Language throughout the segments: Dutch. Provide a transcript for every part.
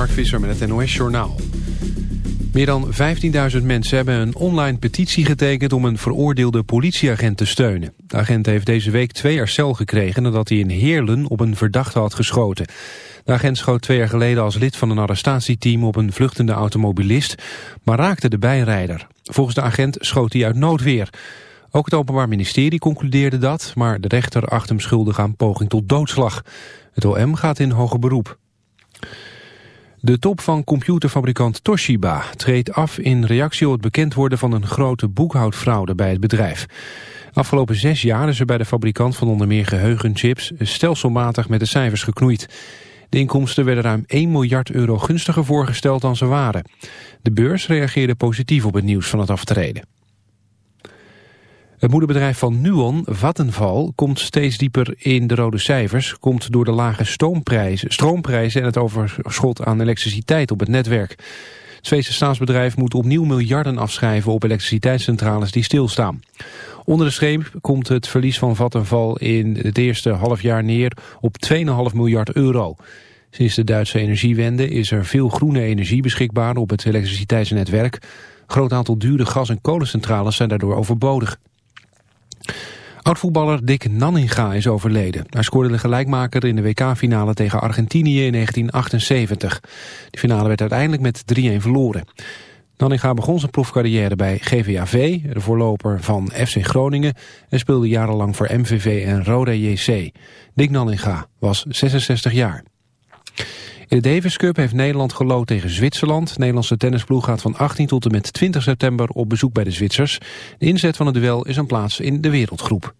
Mark Visser met het NOS Journaal. Meer dan 15.000 mensen hebben een online petitie getekend om een veroordeelde politieagent te steunen. De agent heeft deze week twee jaar cel gekregen nadat hij in Heerlen op een verdachte had geschoten. De agent schoot twee jaar geleden als lid van een arrestatieteam op een vluchtende automobilist, maar raakte de bijrijder. Volgens de agent schoot hij uit noodweer. Ook het Openbaar Ministerie concludeerde dat, maar de rechter acht hem schuldig aan poging tot doodslag. Het OM gaat in hoger beroep. De top van computerfabrikant Toshiba treedt af in reactie op het bekend worden van een grote boekhoudfraude bij het bedrijf. Afgelopen zes jaar is er bij de fabrikant van onder meer geheugenchips stelselmatig met de cijfers geknoeid. De inkomsten werden ruim 1 miljard euro gunstiger voorgesteld dan ze waren. De beurs reageerde positief op het nieuws van het aftreden. Het moederbedrijf van Nuon, Vattenval, komt steeds dieper in de rode cijfers. Komt door de lage stroomprijzen, stroomprijzen en het overschot aan elektriciteit op het netwerk. Het Zweedse staatsbedrijf moet opnieuw miljarden afschrijven op elektriciteitscentrales die stilstaan. Onder de streep komt het verlies van Vattenval in het eerste halfjaar neer op 2,5 miljard euro. Sinds de Duitse energiewende is er veel groene energie beschikbaar op het elektriciteitsnetwerk. Groot aantal dure gas- en kolencentrales zijn daardoor overbodig. Oudvoetballer Dick Nanninga is overleden. Hij scoorde de gelijkmaker in de WK-finale tegen Argentinië in 1978. De finale werd uiteindelijk met 3-1 verloren. Nanninga begon zijn profcarrière bij GVAV, de voorloper van FC Groningen... en speelde jarenlang voor MVV en Roda JC. Dick Nanninga was 66 jaar. In de Davis Cup heeft Nederland gelood tegen Zwitserland. De Nederlandse tennisploeg gaat van 18 tot en met 20 september op bezoek bij de Zwitsers. De inzet van het duel is een plaats in de wereldgroep.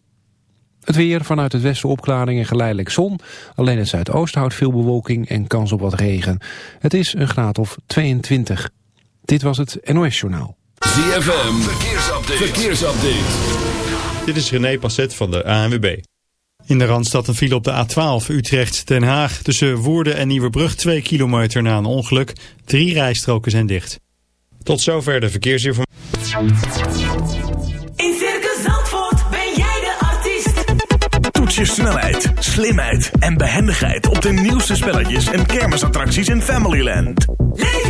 Het weer, vanuit het westen opklaring en geleidelijk zon. Alleen het zuidoosten houdt veel bewolking en kans op wat regen. Het is een graad of 22. Dit was het NOS Journaal. ZFM, verkeersupdate. verkeersupdate. Dit is René Passet van de ANWB. In de Randstad een file op de A12 Utrecht-Den Haag. Tussen Woerden en Nieuwebrug 2 kilometer na een ongeluk. Drie rijstroken zijn dicht. Tot zover de verkeersinformatie. In Circus Zandvoort ben jij de artiest. Toets je snelheid, slimheid en behendigheid op de nieuwste spelletjes en kermisattracties in Familyland. Leef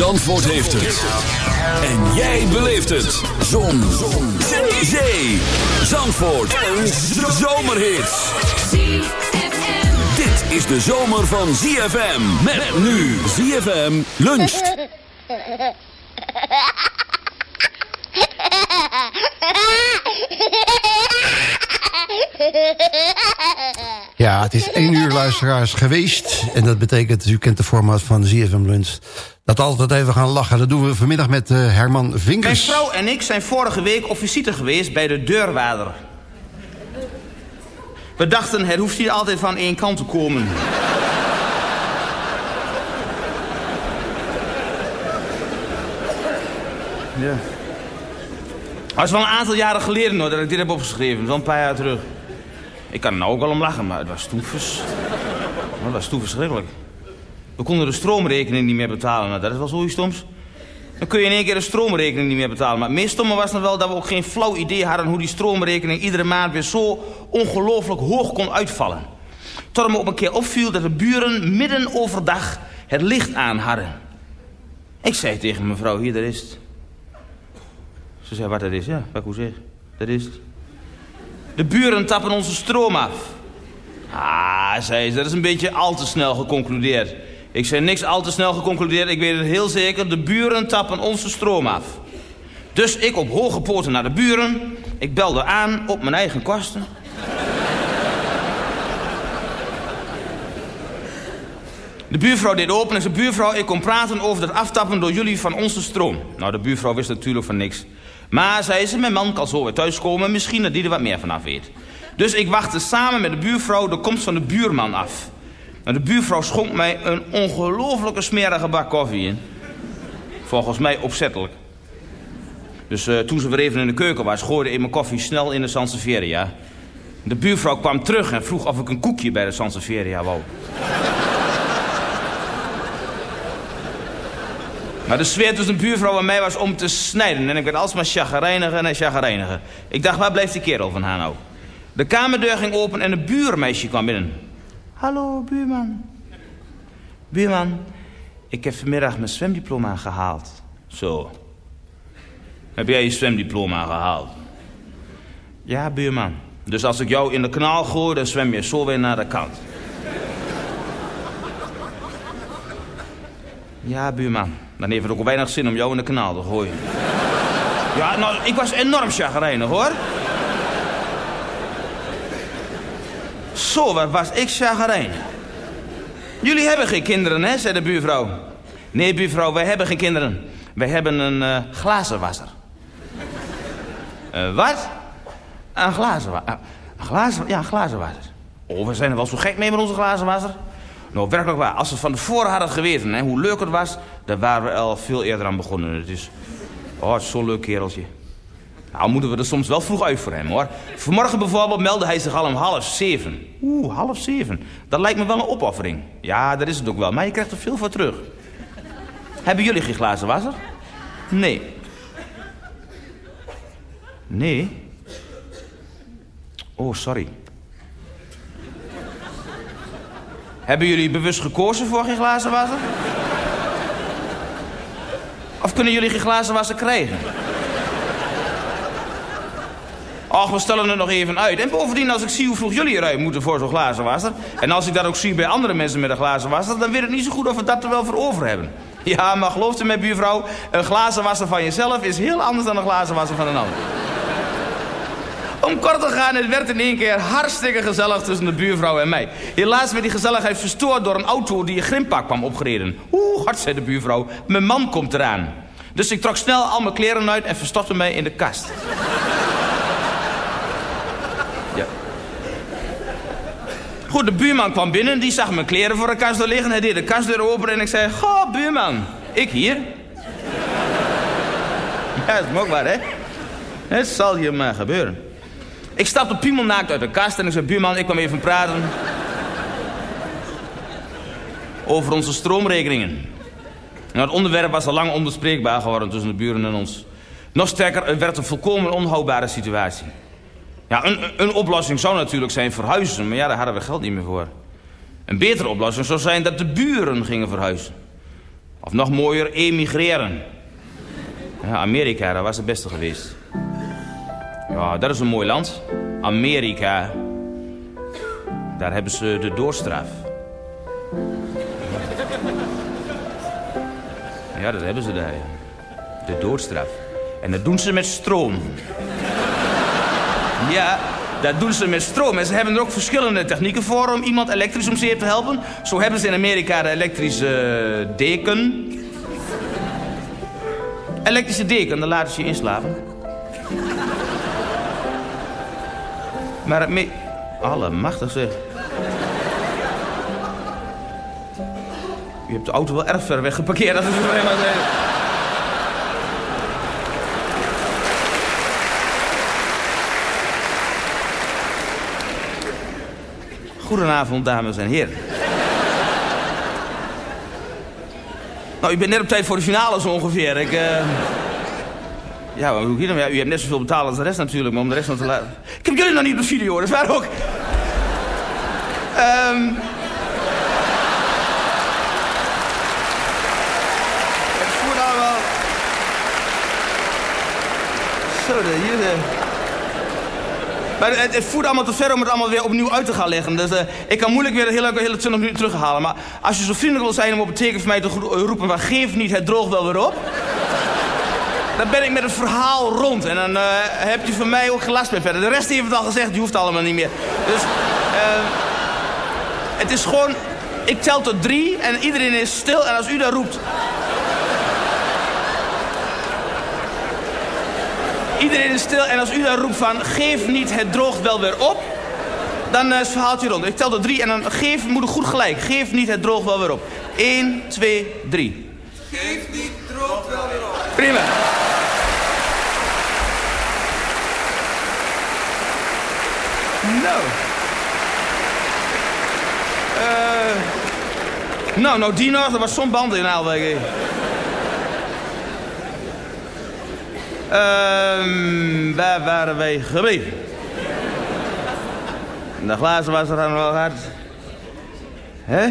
Zandvoort heeft het. En jij beleeft het. Zon. Zon. Zee. Zandvoort. Een zomerhit. Dit is de zomer van ZFM. Met nu ZFM luncht. Ja, het is één uur luisteraars geweest. En dat betekent, u kent de format van ZFM Lunch... dat altijd even gaan lachen. Dat doen we vanmiddag met uh, Herman Mijn Vinkers. vrouw en ik zijn vorige week op visite geweest bij de deurwaarder. We dachten, het hoeft niet altijd van één kant te komen. Ja. Het is wel een aantal jaren geleden hoor, dat ik dit heb opgeschreven. Wel een paar jaar terug. Ik kan er nou ook wel om lachen, maar het was het was toen verschrikkelijk. We konden de stroomrekening niet meer betalen. Nou, dat is wel zoiets stoms. Dan kun je in één keer de stroomrekening niet meer betalen. Maar het meest stomme was nog wel dat we ook geen flauw idee hadden... hoe die stroomrekening iedere maand weer zo ongelooflijk hoog kon uitvallen. Tot me op een keer opviel dat de buren midden overdag het licht aan hadden. Ik zei tegen mevrouw, hier, daar is. Ze zei, wat dat is? Ja, wat ik zeg. Dat is. De buren tappen onze stroom af. Ah, zei ze, dat is een beetje al te snel geconcludeerd. Ik zei niks al te snel geconcludeerd. Ik weet het heel zeker. De buren tappen onze stroom af. Dus ik op hoge poten naar de buren. Ik belde aan op mijn eigen kosten. De buurvrouw deed open en zei... buurvrouw, ik kom praten over het aftappen door jullie van onze stroom. Nou, de buurvrouw wist natuurlijk van niks. Maar, zei ze, mijn man kan zo weer thuiskomen. Misschien dat die er wat meer vanaf weet. Dus ik wachtte samen met de buurvrouw de komst van de buurman af. De buurvrouw schonk mij een ongelofelijke smerige bak koffie in. Volgens mij opzettelijk. Dus uh, toen ze weer even in de keuken was, gooide ik mijn koffie snel in de Sansevieria. De buurvrouw kwam terug en vroeg of ik een koekje bij de Sansevieria wou. Maar de sfeer tussen de buurvrouw en mij was om te snijden. En ik werd alsmaar chagrijniger en chagrijniger. Ik dacht, waar blijft die kerel van haar nou? De kamerdeur ging open en een buurmeisje kwam binnen. Hallo, buurman. Buurman, ik heb vanmiddag mijn zwemdiploma gehaald. Zo. Heb jij je zwemdiploma gehaald? Ja, buurman. Dus als ik jou in de kanaal gooi, dan zwem je zo weer naar de kant. Ja, buurman. Dan heeft het ook weinig zin om jou in de kanaal te gooien. Ja, nou, ik was enorm chagrijnig, hoor. Zo, wat was ik chagrijnig. Jullie hebben geen kinderen, hè, zei de buurvrouw. Nee, buurvrouw, wij hebben geen kinderen. Wij hebben een uh, glazenwasser. Uh, wat? Een glazenwasser. Een glazen, ja, een glazenwasser. Oh, we zijn er wel zo gek mee met onze glazenwasser. Nou, werkelijk waar. Als we van tevoren hadden geweten hè, hoe leuk het was... dan waren we al veel eerder aan begonnen. Het is... Oh, zo'n leuk kereltje. Nou, moeten we er soms wel vroeg uit voor hem, hoor. Vanmorgen bijvoorbeeld meldde hij zich al om half zeven. Oeh, half zeven. Dat lijkt me wel een opoffering. Ja, dat is het ook wel. Maar je krijgt er veel voor terug. Hebben jullie geen glazen wasser? Nee. Nee? Oh, sorry. Hebben jullie bewust gekozen voor geen glazen wasser? Of kunnen jullie geen glazen wasser krijgen? Ach, we stellen het nog even uit. En bovendien, als ik zie hoe vroeg jullie eruit moeten voor zo'n glazen wasser... en als ik dat ook zie bij andere mensen met een glazen wasser... dan weet ik niet zo goed of we dat er wel voor over hebben. Ja, maar gelooft u mij, buurvrouw... een glazen wasser van jezelf is heel anders dan een glazen wasser van een ander. Om kort te gaan, het werd in één keer hartstikke gezellig tussen de buurvrouw en mij. Helaas werd die gezelligheid verstoord door een auto die een grimpak kwam opgereden. Oeh, hard, zei de buurvrouw. Mijn man komt eraan. Dus ik trok snel al mijn kleren uit en verstopte mij in de kast. Goed, de buurman kwam binnen, die zag mijn kleren voor de kast liggen. Hij deed de kastdeur open en ik zei, goh, buurman, ik hier. Ja, dat is hè? Het zal je maar gebeuren. Ik stapte piemelnaakt uit de kast en ik zei, buurman, ik kwam even praten. Over onze stroomrekeningen. Nou, het onderwerp was al lang onbespreekbaar geworden tussen de buren en ons. Nog sterker, het werd een volkomen onhoudbare situatie. Ja, een, een oplossing zou natuurlijk zijn verhuizen, maar ja, daar hadden we geld niet meer voor. Een betere oplossing zou zijn dat de buren gingen verhuizen. Of nog mooier, emigreren. Ja, Amerika, dat was het beste geweest. Ja, dat is een mooi land. Amerika. Daar hebben ze de doorstraf. Ja, dat hebben ze daar. De doodstraf. En dat doen ze met stroom. Ja, dat doen ze met stroom. En ze hebben er ook verschillende technieken voor om iemand elektrisch om zeep te helpen. Zo hebben ze in Amerika de elektrische deken. Elektrische deken, dan laten ze je inslapen. Maar het me... Allemachtig zeg. Je hebt de auto wel erg ver weg geparkeerd. Dat is helemaal Goedenavond, dames en heren. Nou, u bent net op tijd voor de finale zo ongeveer. Ik, uh... Ja, maar hier dan? Ja, u hebt net zoveel betaald als de rest natuurlijk, maar om de rest nog te laten... Ik heb jullie nog niet op de video, dat is waar ook. Um... Het voert allemaal... Zo, de, de... Maar het, het voert allemaal te ver om het allemaal weer opnieuw uit te gaan leggen. Dus uh, ik kan moeilijk weer de hele, hele 20 minuten terughalen. Maar als je zo vriendelijk wil zijn om op het teken voor mij te roepen... maar geef niet, het droog wel weer op. dan ben ik met het verhaal rond. En dan uh, heb je van mij ook gelast meer verder. De rest heeft het al gezegd, die hoeft allemaal niet meer. Dus het is gewoon... Ik tel tot drie en iedereen is stil. En als u daar roept... Iedereen is stil en als u dan roept van... geef niet, het droogt wel weer op... dan uh, is het verhaaltje rond. Ik tel tot drie en dan geef, moet ik goed gelijk. Geef niet, het droogt wel weer op. 1, 2, 3. Geef niet, droogt wel weer op. Prima. Nou. Uh, nou, nou die nog, er was zo'n band in Aalweg. Um, waar waren wij gebleven? De glazen was er dan wel hard. Hè?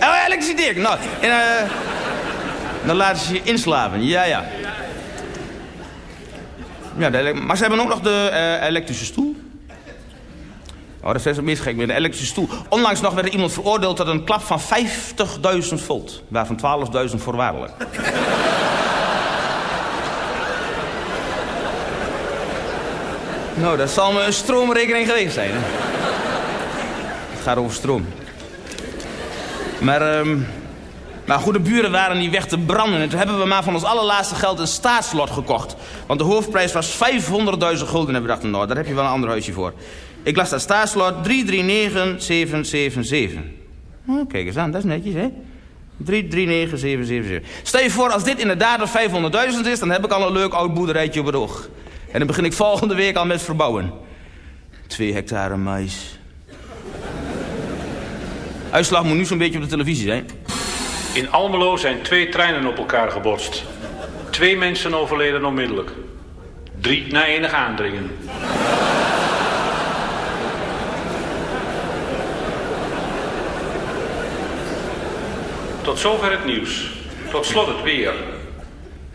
Oh, elektriciteit. Nou, en, uh, dan laten ze je inslapen. Ja, ja. ja de, maar ze hebben ook nog de uh, elektrische stoel. Oh, dat is het meest gek met een elektrische stoel. Onlangs nog werd er iemand veroordeeld tot een klap van 50.000 volt. Waarvan 12.000 voorwaardelijk. Nou, dat zal me een stroomrekening geweest zijn. Hè? Het gaat over stroom. Maar, um, maar goed, de buren waren niet weg te branden. En toen hebben we maar van ons allerlaatste geld een staatslot gekocht. Want de hoofdprijs was 500.000 gulden. En we dachten, nou, daar heb je wel een ander huisje voor. Ik las dat staatslot 339777. Oh, kijk eens aan, dat is netjes, hè? 339777. Stel je voor, als dit inderdaad 500.000 is... dan heb ik al een leuk oud boerderijtje op het oog. En dan begin ik volgende week al met verbouwen. Twee hectare mais. Uitslag moet nu zo'n beetje op de televisie zijn. In Almelo zijn twee treinen op elkaar gebotst. Twee mensen overleden onmiddellijk. Drie na enig aandringen. Tot zover het nieuws. Tot slot het weer.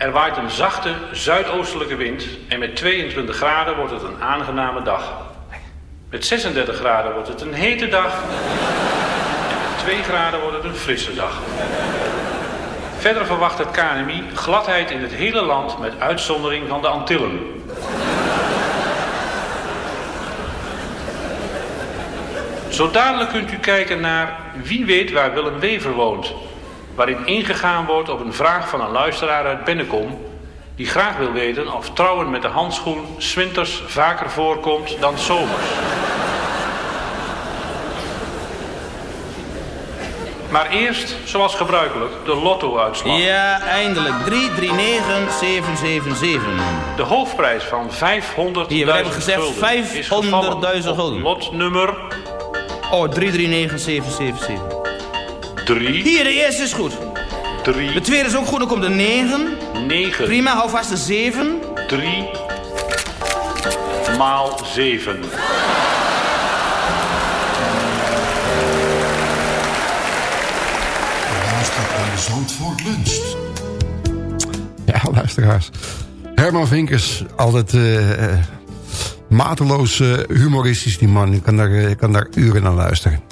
Er waait een zachte zuidoostelijke wind en met 22 graden wordt het een aangename dag. Met 36 graden wordt het een hete dag en met 2 graden wordt het een frisse dag. Verder verwacht het KNMI gladheid in het hele land met uitzondering van de Antillen. Zo dadelijk kunt u kijken naar Wie weet waar Willem Wever woont waarin ingegaan wordt op een vraag van een luisteraar uit Bennekom... die graag wil weten of trouwen met de handschoen swinters vaker voorkomt dan zomers. Maar eerst, zoals gebruikelijk, de lotto-uitslag. Ja, eindelijk. 339777. De hoofdprijs van 500.000 Hier, we hebben gezegd 500.000 gulden. Lotnummer... Oh, 339777. 3. Hier, de eerste is goed. 3. De tweede is ook goed, dan komt de 9. 9. Prima, hou vast de 7. 3. Maal 7. Luistert naar Zandvoort Lunch. Ja, luisteraars. Herman Vinkers, altijd uh, mateloos uh, humoristisch, die man. Ik kan daar, kan daar uren naar luisteren.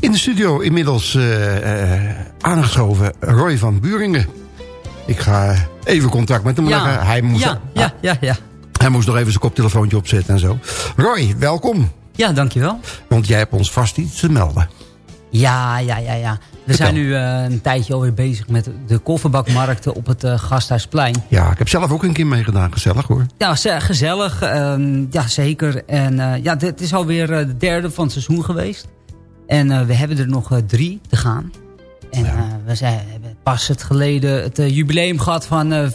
In de studio inmiddels uh, uh, aangeschoven Roy van Buringen. Ik ga even contact met hem ja. leggen. Hij moest, ja, ja, ja, ja. Hij moest nog even zijn koptelefoontje opzetten en zo. Roy, welkom. Ja, dankjewel. Want jij hebt ons vast iets te melden. Ja, ja, ja, ja. We zijn nu uh, een tijdje alweer bezig met de kofferbakmarkten op het uh, Gasthuisplein. Ja, ik heb zelf ook een keer meegedaan. Gezellig hoor. Ja, gezellig. Um, ja, zeker. En uh, ja, dit is alweer de derde van het seizoen geweest. En uh, we hebben er nog uh, drie te gaan. En ja. uh, we zijn, hebben pas het geleden het jubileum gehad van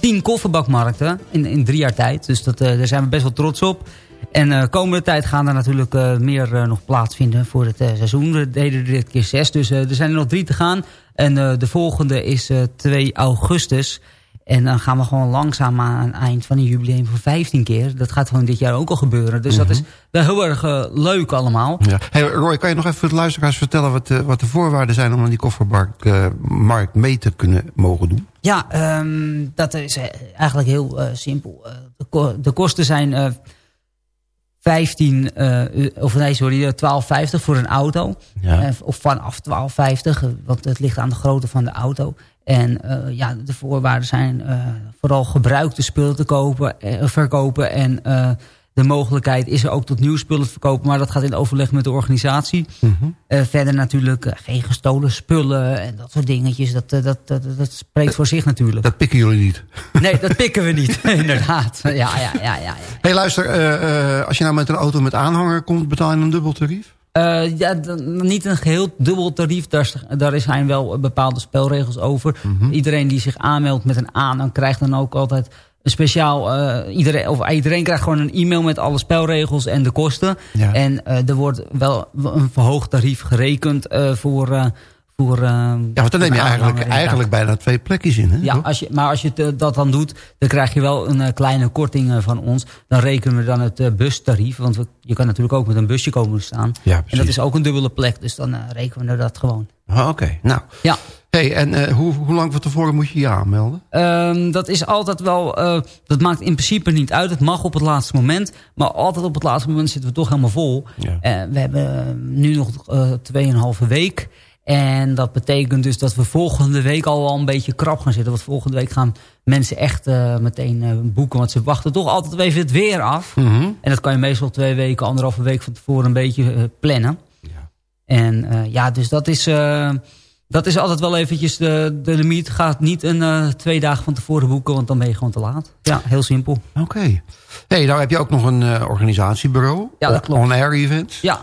tien kofferbakmarkten in, in drie jaar tijd. Dus dat, daar zijn we best wel trots op. En komende tijd gaan er natuurlijk meer nog plaatsvinden voor het seizoen. We deden er dit keer zes, dus er zijn er nog drie te gaan. En de volgende is 2 augustus. En dan gaan we gewoon langzaam aan het eind van een jubileum voor 15 keer. Dat gaat gewoon dit jaar ook al gebeuren. Dus dat is wel heel erg leuk allemaal. Ja. Hey Roy, kan je nog even voor de luisteraars vertellen... wat, wat de voorwaarden zijn om aan die koffermarkt mee te kunnen mogen doen? Ja, um, dat is eigenlijk heel simpel. De, de, kosten zijn 15, uh, of nee, sorry, 12,50 voor een auto. Ja. Of vanaf 12,50, want het ligt aan de grootte van de auto. En uh, ja, de voorwaarden zijn vooral gebruikte spullen te kopen, verkopen en de mogelijkheid is er ook tot nieuw spullen te verkopen. Maar dat gaat in overleg met de organisatie. Mm verder natuurlijk geen gestolen spullen en dat soort dingetjes. Dat, dat, dat, dat, spreekt voor zich natuurlijk. Dat pikken jullie niet? Nee, dat pikken we niet. Inderdaad. Ja, ja, ja, ja, ja. hey, luister. als je nou met een auto met aanhanger komt, betaal je een dubbel tarief? ja, niet een geheel dubbel tarief. Daar, daar zijn wel bepaalde spelregels over. Mm -hmm. Iedereen die zich aanmeldt met een aan, dan krijgt dan ook altijd een speciaal, uh, iedereen, of iedereen krijgt gewoon een e-mail met alle spelregels en de kosten. Ja. En uh, er wordt wel een verhoogd tarief gerekend voor... voor ja, want dan neem je eigenlijk, eigenlijk bijna twee plekjes in. Hè, ja, als je, maar als je dat dan doet, dan krijg je wel een kleine korting van ons. Dan rekenen we dan het bustarief. Want we, je kan natuurlijk ook met een busje komen staan. Ja, en dat is ook een dubbele plek, dus dan rekenen we dat gewoon. Ah, Oké, okay. nou. Ja. Hey, en uh, hoe, hoe lang van tevoren moet je je aanmelden? Um, dat is altijd wel, uh, dat maakt in principe niet uit. Het mag op het laatste moment. Maar altijd op het laatste moment zitten we toch helemaal vol. Ja. Uh, we hebben nu nog uh, 2,5 week. En dat betekent dus dat we volgende week al wel een beetje krap gaan zitten. Want volgende week gaan mensen echt meteen boeken. Want ze wachten toch altijd even het weer af. Mm -hmm. En dat kan je meestal twee weken, anderhalve week van tevoren een beetje plannen. Ja. En ja, dus dat is dat is altijd wel eventjes de, de limiet. Gaat niet een twee dagen van tevoren boeken, want dan ben je gewoon te laat. Ja, heel simpel. Oké. Okay. hey, nou heb je ook nog een uh, organisatiebureau. Ja, dat klopt. On-air events. Ja.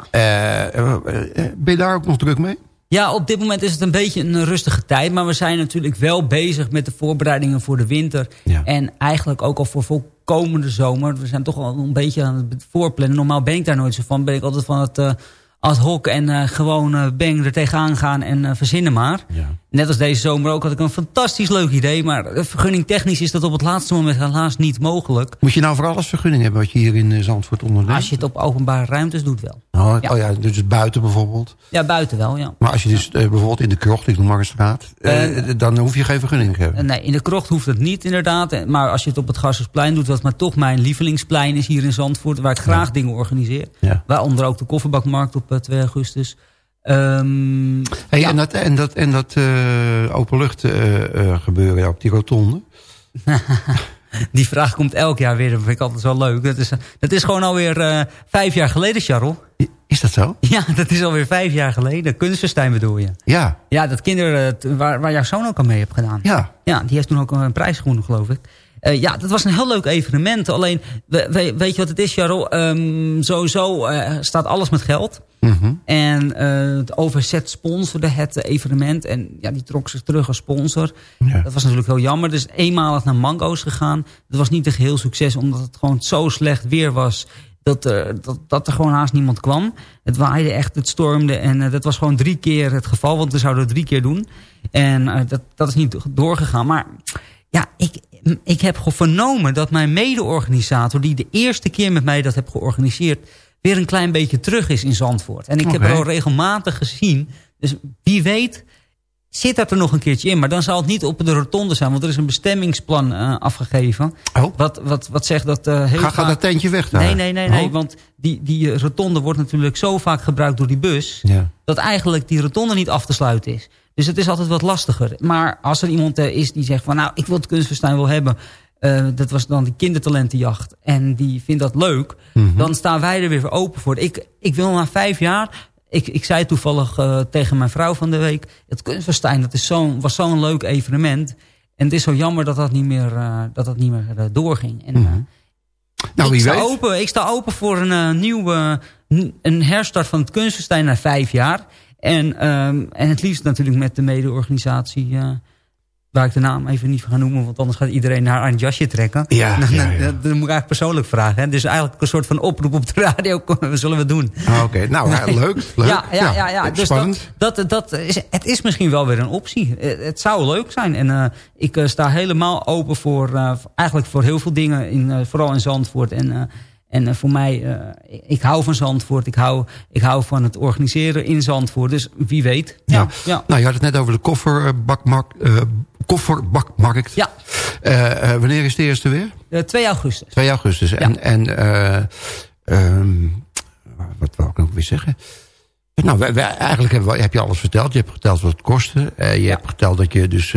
Ben je daar ook nog druk mee? Ja, op dit moment is het een beetje een rustige tijd. Maar we zijn natuurlijk wel bezig met de voorbereidingen voor de winter. Ja. En eigenlijk ook al voor komende zomer. We zijn toch al een beetje aan het voorplannen. Normaal ben ik daar nooit zo van. Ben ik altijd van het ad hoc en uh, gewoon uh, bang er tegenaan gaan en uh, verzinnen maar. Ja. Net als deze zomer ook had ik een fantastisch leuk idee. Maar vergunning technisch is dat op het laatste moment helaas niet mogelijk. Moet je nou voor alles vergunning hebben wat je hier in Zandvoort onderneemt? Als je het op openbare ruimtes doet wel. Oh ja, oh ja dus buiten bijvoorbeeld? Ja, buiten wel, ja. Maar als je dus bijvoorbeeld in de krocht, ik noem maar een straat, dan hoef je geen vergunning te hebben? nee, in de krocht hoeft het niet inderdaad. Maar als je het op het Gassersplein doet, wat maar toch mijn lievelingsplein is hier in Zandvoort, waar ik graag dingen organiseer. Waaronder ook de kofferbakmarkt op 2 augustus. Um, hey, ja. En dat, en dat, en dat uh, openlucht uh, uh, gebeuren op die rotonde? die vraag komt elk jaar weer. Dat vind ik altijd zo leuk. Dat is, dat is gewoon alweer vijf jaar geleden, Charles. Is dat zo? Ja, dat is alweer vijf jaar geleden. Kunstenstein bedoel je? Ja. Ja, dat kinderen waar, waar jouw zoon ook al mee heeft gedaan. Ja. Ja, die heeft toen ook een prijs gewonnen, geloof ik. Uh, ja, dat was een heel leuk evenement. Alleen, we, we, weet je wat het is, Jaro? Um, sowieso uh, staat alles met geld. Mm -hmm. En uh, het overzet sponsorde het evenement. En ja, die trok zich terug als sponsor. Ja. Dat was natuurlijk heel jammer. Dus eenmalig naar Mango's gegaan. Dat was niet een geheel succes, omdat het gewoon zo slecht weer was dat er, dat, dat er gewoon haast niemand kwam. Het waaide echt, het stormde en dat was gewoon drie keer het geval. Want we zouden het drie keer doen. En dat, dat is niet doorgegaan. Maar ja, ik, ik heb vernomen dat mijn mede-organisator... die de eerste keer met mij dat heb georganiseerd... weer een klein beetje terug is in Zandvoort. En ik okay. heb het al regelmatig gezien. Dus wie weet zit dat er nog een keertje in. Maar dan zal het niet op de rotonde zijn. Want er is een bestemmingsplan uh, afgegeven. Oh. Wat, wat, wat zegt dat... Uh, heel ga, ga dat tentje weg daar? Nee, nee, nee. nee oh. Want die, die rotonde wordt natuurlijk zo vaak gebruikt door die bus... Ja. dat eigenlijk die rotonde niet af te sluiten is. Dus het is altijd wat lastiger. Maar als er iemand uh, is die zegt van... nou, ik wil het kunstverstijn wel hebben... Uh, dat was dan die kindertalentenjacht. En die vindt dat leuk. Mm -hmm. Dan staan wij er weer open voor. Ik, ik wil na vijf jaar... Ik, ik zei toevallig uh, tegen mijn vrouw van de week... het kunstverstijn dat is zo, was zo'n leuk evenement. En het is zo jammer dat dat niet meer, uh, dat dat niet meer doorging. En, mm -hmm. nou, wie ik, sta weet. Open, ik sta open voor een nieuwe... een herstart van het kunstverstijn na vijf jaar... En, um, en het liefst natuurlijk met de mede-organisatie uh, waar ik de naam even niet ga noemen... want anders gaat iedereen naar een jasje trekken. Ja, dan, ja, ja. dan moet ik eigenlijk persoonlijk vragen. Hè. Dus eigenlijk een soort van oproep op de radio. zullen we doen. Ah, Oké, nou leuk, leuk. Ja, ja, ja, ja. Dus spannend. dat, dat, dat is, het is misschien wel weer een optie. Eh, Het zou leuk zijn. En eh, ik eh, sta helemaal open voor, eh, eigenlijk voor heel veel dingen. In, eh, vooral in Zandvoort. En, eh, en eh, voor mij, eh, ik, hou van Zandvoort. Ik hou, ik hou van het organiseren in Zandvoort. Dus wie weet. Ja. ja. Nou, je had het net over de kofferbakmarkt. eh kofferbakmarkt. Ja. Wanneer is de eerste weer? Eh, 2 augustus. 2 augustus. En, en eh, ehm, wat wil ik nog weer zeggen? Nou, wij, wij- eigenlijk heb je alles verteld. Je hebt verteld wat het kostte. Je hebt verteld dat je dus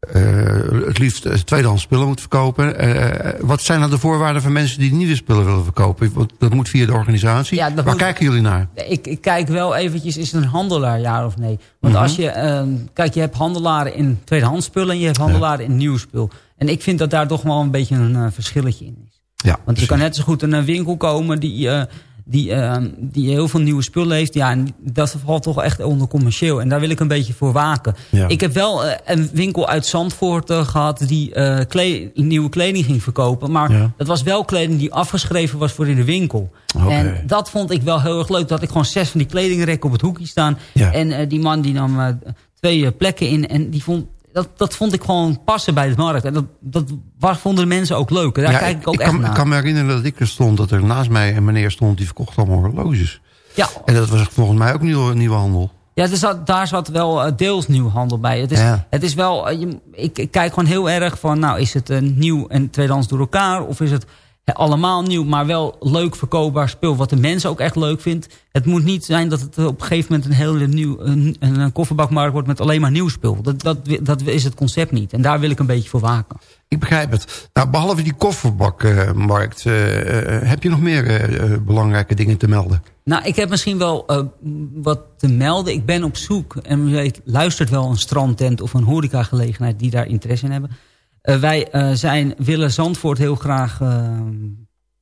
het liefst eh, tweedehands spullen moet verkopen. Eh, wat zijn dan de voorwaarden van mensen die nieuwe spullen willen verkopen? Want dat moet via de organisatie. Ja, Waar moet- kijken jullie naar? Ik, ik kijk wel eventjes, is het een handelaar ja of nee? Want Mhm. als je, ehm, kijk, je hebt handelaren in tweedehands spullen en je hebt handelaren in nieuw spul. En ik vind dat daar toch wel een beetje een eh, verschilletje in is. Ja, Want je kan net zo goed in een winkel komen die, eh, die, ehm, die heel veel nieuwe spullen heeft. Ja, en dat valt toch echt onder commercieel. En daar wil ik een beetje voor waken. Ja. Ik heb wel eh, een winkel uit Zandvoort eh, gehad die eh, kle- nieuwe kleding ging verkopen. Maar Ja. dat was wel kleding die afgeschreven was voor in de winkel. En dat vond ik wel heel erg leuk. Dat ik gewoon zes van die kledingrekken op het hoekje staan. Ja. En die man die nam twee plekken in. En die vond, dat, dat vond ik gewoon passen bij de markt. En dat, dat was, vonden de mensen ook leuk. En Daar Ja, kijk ik ook ik echt kan, naar. ik kan me herinneren dat ik er stond, dat er naast mij een meneer stond die verkocht allemaal horloges. Ja, En dat was volgens mij ook nieuwe, nieuwe handel. Ja, er zat, daar zat wel eh, deels nieuw handel bij. Het is, Ja. het is wel, eh, je, ik, ik kijk gewoon heel erg van, nou is het een nieuw en tweedehands door elkaar? Of is het eh, allemaal nieuw, maar wel leuk verkoopbaar spul, wat de mensen ook echt leuk vindt. Het moet niet zijn dat het op een gegeven moment een hele nieuw, een, een, kofferbakmarkt wordt met alleen maar nieuw spul. Dat, dat, dat is het concept niet. En daar wil ik een beetje voor waken. Ik begrijp het. Nou, behalve die kofferbakmarkt, eh, eh, heb je nog meer eh, belangrijke dingen te melden? Nou, ik heb misschien wel wat te melden. Ik ben op zoek, en u luistert wel een strandtent of een horecagelegenheid die daar interesse in hebben. Eh, wij eh, zijn, willen Zandvoort heel graag eh,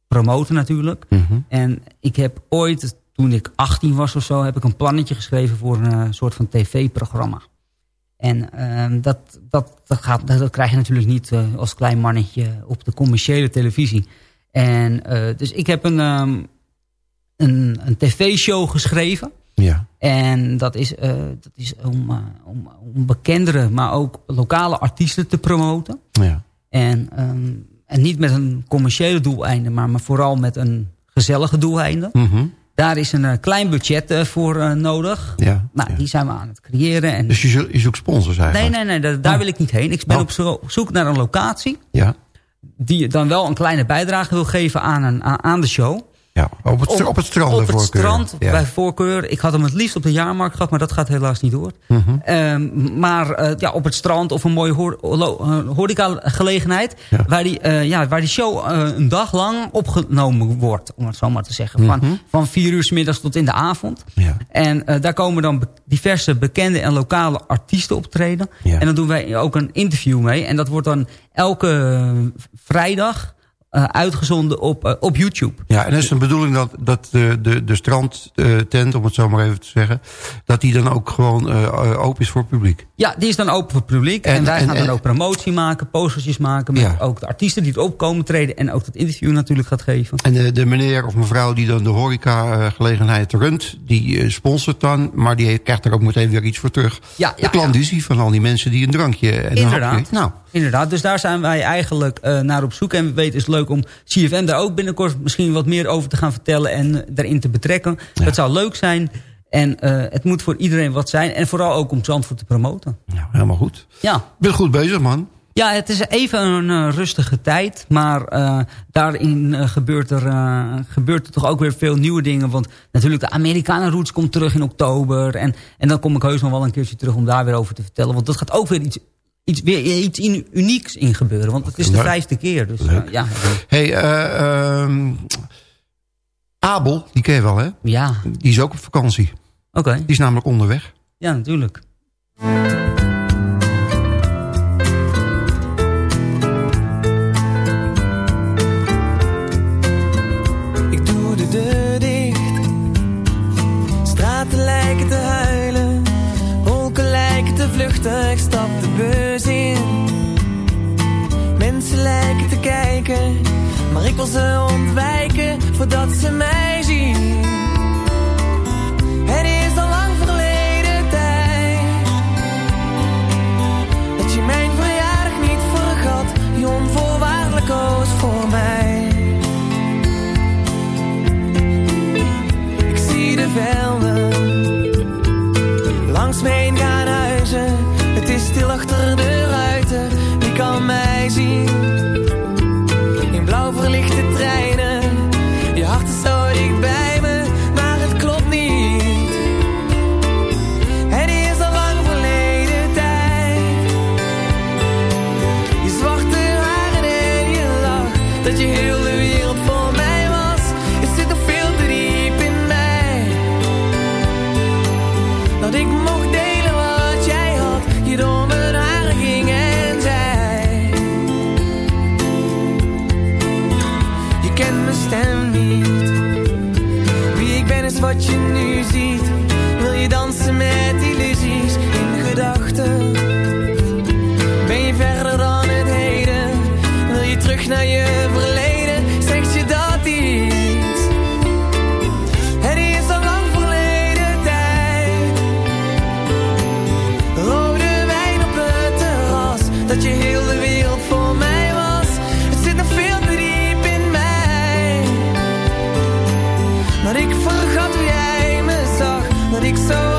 promoten natuurlijk. Mhm. En ik heb ooit, toen ik 18 was of zo, heb ik een plannetje geschreven voor een soort van tv-programma. En ehm, dat, dat, dat, gaat, dat krijg je natuurlijk niet als klein mannetje op de commerciële televisie. En dus ik heb een, ehm, een, een tv-show geschreven. Ja. En dat is, eh, dat is om, eh, om, om bekendere, maar ook lokale artiesten te promoten. ja. En, ehm, en niet met een commerciële doeleinde, maar, maar vooral met een gezellige doeleinde. Mhm. Daar is een eh, klein budget voor nodig. ja. Nou, die zijn we aan het creëren. En... Dus je, zo- je zoekt sponsors Nee, eigenlijk? nee, nee, daar, daar Oh. wil ik niet heen. Ik ben Oh. op zo- op zoek naar een locatie Ja. die dan wel een kleine bijdrage wil geven aan, een, aan de show. Ja. Op, het, stra- op het strand Op bij het voorkeur. strand, ja. bij voorkeur. Ik had hem het liefst op de jaarmarkt gehad, maar dat gaat helaas niet door. Mhm. Ehm, maar eh, ja, op het strand of een mooie horeca-gelegenheid... Ja. Waar, die, eh, ja, waar die show eh, een dag lang opgenomen wordt, om het zo maar te zeggen. Van, Mhm. van vier uur 's middags tot in de avond. Ja. En eh, daar komen dan be- diverse bekende en lokale artiesten optreden. Ja. En dan doen wij ook een interview mee. En dat wordt dan elke vrijdag eh, uitgezonden op, eh, op YouTube. Ja, en is het de bedoeling dat, dat de, de, de strandtent, om het zo maar even te zeggen... dat die dan ook gewoon eh, open is voor het publiek? Ja, die is dan open voor het publiek. En, En- wij en- gaan dan ook promotie maken, postertjes maken... met Ja. ook de artiesten die erop komen treden... en ook dat interview natuurlijk gaat geven. En de, de meneer of mevrouw die dan de horeca-gelegenheid runt... die sponsort dan, maar die krijgt er ook meteen weer iets voor terug. Ja, de ja, klandizie van al die mensen die een drankje en Inderdaad. Nou, Inderdaad, dus daar zijn wij eigenlijk naar op zoek. En we weten is het leuk om CFM daar ook binnenkort misschien wat meer over te gaan vertellen... en eh, daarin te betrekken. Dat zou leuk zijn. En eh, het moet voor iedereen wat zijn. En vooral ook om Zandvoort te promoten. nou, helemaal goed. Ja. Je bent goed bezig, man. Ja, het is even een eh, rustige tijd. Maar daarin gebeurt, er, gebeurt er toch ook weer veel nieuwe dingen. Want natuurlijk de Amerikanen Roots komt terug in oktober. En, en dan kom ik heus nog wel een keertje terug om daar weer over te vertellen. Want dat gaat ook weer iets, iets, weer iets in- unieks in gebeuren. Want het is de vijfde keer. Dus, Leuk. eh, ja, hey, eh, ehm, Abel, die ken je wel, hè? ja Die is ook op vakantie. oké. Die is namelijk onderweg. Ja, natuurlijk. Dat ik vergat hoe jij me zag, dat ik zo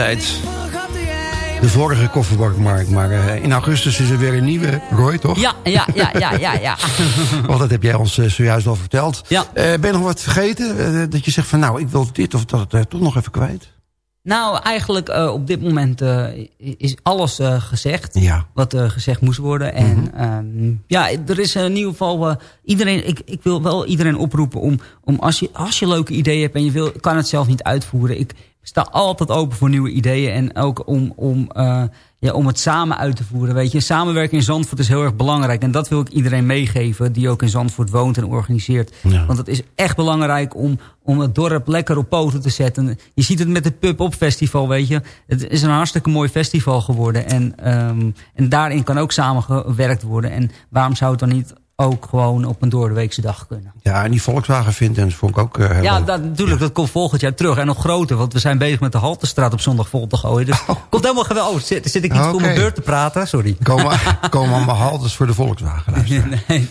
tijd. De vorige kofferbakmarkt. Maar eh, in augustus is er weer een nieuwe. Roy, toch? Ja, ja, ja, ja, ja. ja. Want dat heb jij ons eh, zojuist al verteld. Ja. Eh, ben je nog wat vergeten? Dat je zegt van nou, ik wil dit of dat toch nog even kwijt? Nou, eigenlijk eh, op dit moment eh, is alles eh, gezegd. Ja. Wat gezegd moest worden. En ehm, ja, er is in ieder geval... iedereen, ik, ik wil wel iedereen oproepen om, om als, je, als je leuke ideeën hebt... en je wil, kan het zelf niet uitvoeren. Ik sta altijd open voor nieuwe ideeën. En ook om, om, ja, om het samen uit te voeren. Weet je, samenwerken in Zandvoort is heel erg belangrijk. En dat wil ik iedereen meegeven die ook in Zandvoort woont en organiseert. Ja. Want het is echt belangrijk om, om het dorp lekker op poten te zetten. Je ziet het met het Pub-Up Festival, weet je. Het is een hartstikke mooi festival geworden. En, ehm, en daarin kan ook samengewerkt worden. En waarom zou het dan niet ook gewoon op een doordeweekse dag kunnen? Ja, en die Volkswagen Vintage vond ik ook heel Ja, dat, natuurlijk. Dat komt volgend jaar terug. En nog groter, want we zijn bezig met de Haltestraat op zondag vol te gooien. Dus komt helemaal geweldig. Oh, zit, zit ik niet voor Oké. mijn beurt te praten? Sorry. Komen, komen allemaal haltes voor de Volkswagen. Nee.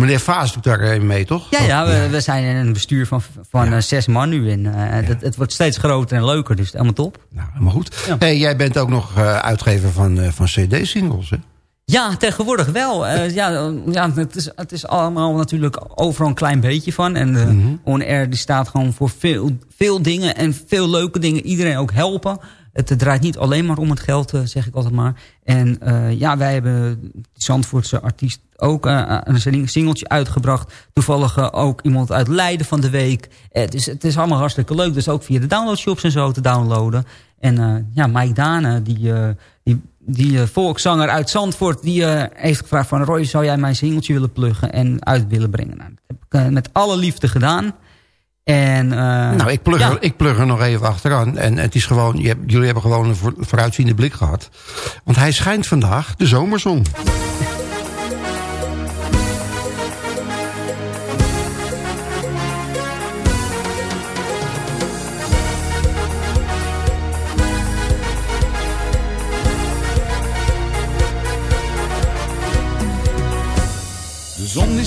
Meneer Vaas doet daar eh, mee, toch? Ja, ja, we, we zijn in een bestuur van, van eh, zes man nu. En eh, het, het wordt steeds groter en leuker, dus helemaal top. Nou, helemaal goed. Ja. Hey, jij bent ook nog uitgever van, van cd-singles, hè? Ja, tegenwoordig wel. Eh, ja, eh, ja het, is, het is allemaal natuurlijk overal een klein beetje van. En de Mhm. On Air die staat gewoon voor veel, veel dingen en veel leuke dingen. Iedereen ook helpen. Het draait niet alleen maar om het geld, eh, zeg ik altijd maar. En eh, ja, wij hebben die Zandvoortse artiest ook eh, een sing- singeltje uitgebracht. Toevallig eh, ook iemand uit Leiden van de week. Eh, het, is, het is allemaal hartstikke leuk. Dus ook via de downloadshops en zo te downloaden. En eh, ja, Mike Dane, die, eh, die, eh, volkszanger uit Zandvoort... die eh, heeft gevraagd van... Roy, zou jij mijn singeltje willen pluggen en uit willen brengen? Nou, dat heb ik eh, met alle liefde gedaan. En, Nou, ik plug, ja. er, ik plug er nog even achteraan. En het is gewoon, je jullie hebben gewoon een voor- vooruitziende blik gehad. Want hij schijnt vandaag de zomerzon.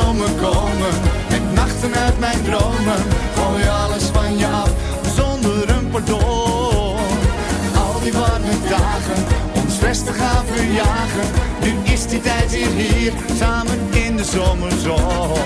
Zomer komen, met nachten uit mijn dromen. Gooi alles van je af, zonder een pardon. Al die warme dagen, ons te gaan verjagen. Nu is die tijd weer hier, samen in de zomerzon.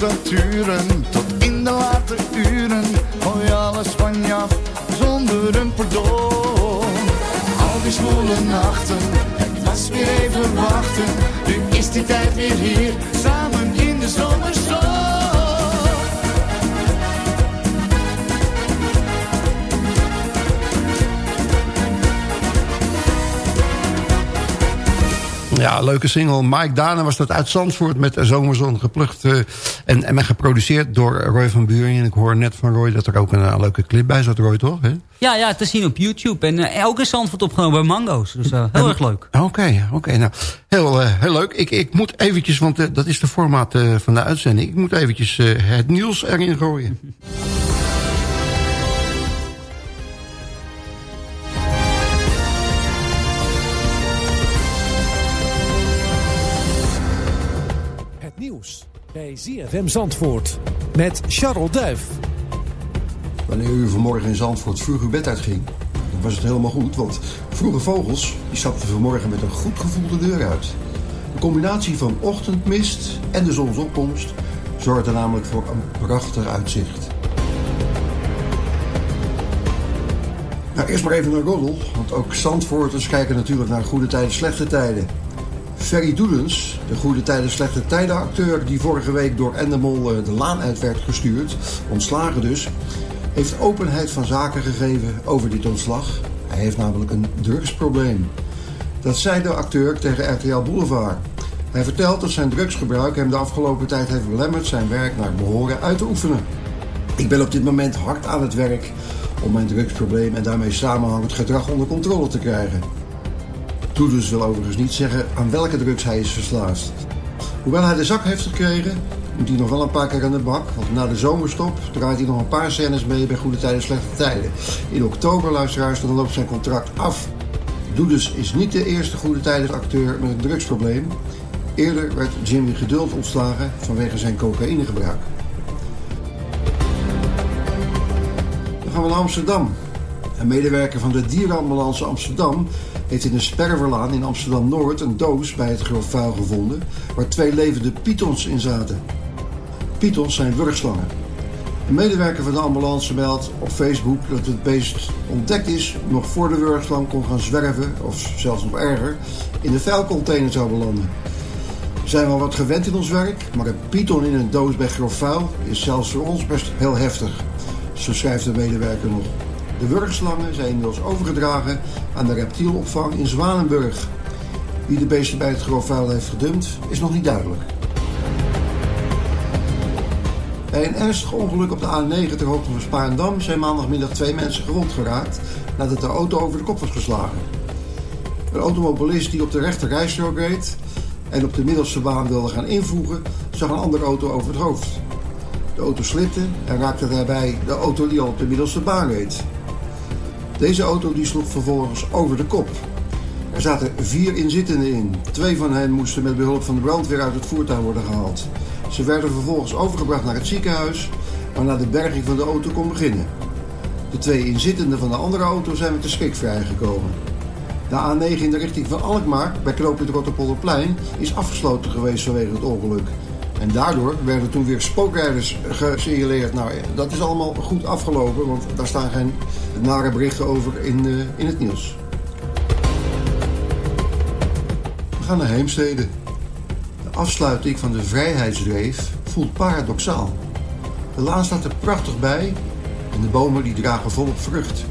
Temperaturen tot in de late uren. Gooi alles van je af zonder een pardon. Al die zwoele nachten, het was weer even wachten. Nu is die tijd weer hier, samen in de zomerzon. Ja, leuke single. Mike Dana was dat uit Zandvoort met Zomerzon geplukt. eh, en, en geproduceerd door Roy van Buren. En ik hoor net van Roy dat er ook een, leuke clip bij zat, Roy, toch? Ja, ja, te zien op YouTube. En eh, ook in Zandvoort opgenomen bij Mango's. Dus eh, heel erg leuk. Oké, oké. nou, heel, eh, heel leuk. Ik, ik moet eventjes, want dat is de formaat van de uitzending. Ik moet eventjes het nieuws erin gooien. ZFM Zandvoort met Charles Duif. Wanneer u vanmorgen in Zandvoort vroeg uw bed uitging, dan was het helemaal goed. Want vroege vogels die stapten vanmorgen met een goed gevoel de deur uit. De combinatie van ochtendmist en de zonsopkomst zorgde namelijk voor een prachtig uitzicht. Nou, eerst maar even naar Roddel, want ook Zandvoorters kijken natuurlijk naar goede tijden, slechte tijden. Ferry Doelens, de goede tijden, slechte tijden acteur die vorige week door Endemol eh, de laan uit werd gestuurd, ontslagen dus, heeft openheid van zaken gegeven over dit ontslag. Hij heeft namelijk een drugsprobleem. Dat zei de acteur tegen RTL Boulevard. Hij vertelt dat zijn drugsgebruik hem de afgelopen tijd heeft belemmerd zijn werk naar behoren uit te oefenen. Ik ben op dit moment hard aan het werk om mijn drugsprobleem en daarmee samenhangend gedrag onder controle te krijgen. Toedus wil overigens niet zeggen aan welke drugs hij is verslaafd. Hoewel hij de zak heeft gekregen, moet hij nog wel een paar keer aan de bak. Want na de zomerstop draait hij nog een paar scènes mee bij Goede Tijden, Slechte Tijden. In oktober, luisteraars, dan loopt zijn contract af. Doedus is niet de eerste Goede Tijden acteur met een drugsprobleem. Eerder werd Jimmy Geduld ontslagen vanwege zijn cocaïnegebruik. Dan gaan we naar Amsterdam. Een medewerker van de dierenambulance Amsterdam heeft in de Sperverlaan in Amsterdam-Noord een doos bij het grof vuil gevonden waar twee levende pythons in zaten. Pythons zijn wurgslangen. Een medewerker van de ambulance meldt op Facebook dat het beest ontdekt is nog voor de wurgslang kon gaan zwerven, of zelfs nog erger, in de vuilcontainer zou belanden. We zijn wel wat gewend in ons werk, maar een python in een doos bij grof vuil is zelfs voor ons best heel heftig. Zo schrijft de medewerker nog. De wurgslangen zijn inmiddels overgedragen aan de reptielopvang in Zwanenburg. Wie de beesten bij het grof vuil heeft gedumpt, is nog niet duidelijk. Bij een ernstig ongeluk op de A9 ter hoogte van Spaarndam zijn maandagmiddag twee mensen gewond geraakt nadat de auto over de kop was geslagen. Een automobilist die op de rechter rijstrook reed en op de middelste baan wilde gaan invoegen, zag een andere auto over het hoofd. De auto slipte en raakte daarbij de auto die al op de middelste baan reed. Deze auto die sloeg vervolgens over de kop. Er zaten vier inzittenden in. Twee van hen moesten met behulp van de brandweer uit het voertuig worden gehaald. Ze werden vervolgens overgebracht naar het ziekenhuis, waarna de berging van de auto kon beginnen. De twee inzittenden van de andere auto zijn met de schrik vrijgekomen. De A9 in de richting van Alkmaar, bij knooppunt Rotterpolderplein, is afgesloten geweest vanwege het ongeluk. En daardoor werden toen weer spookrijders gesignaleerd. Nou, dat is allemaal goed afgelopen, want daar staan geen nare berichten over in, uh, in het nieuws. We gaan naar Heemstede. De afsluiting van de Vrijheidsdreef voelt paradoxaal. De laan staat er prachtig bij en de bomen die dragen volop vrucht.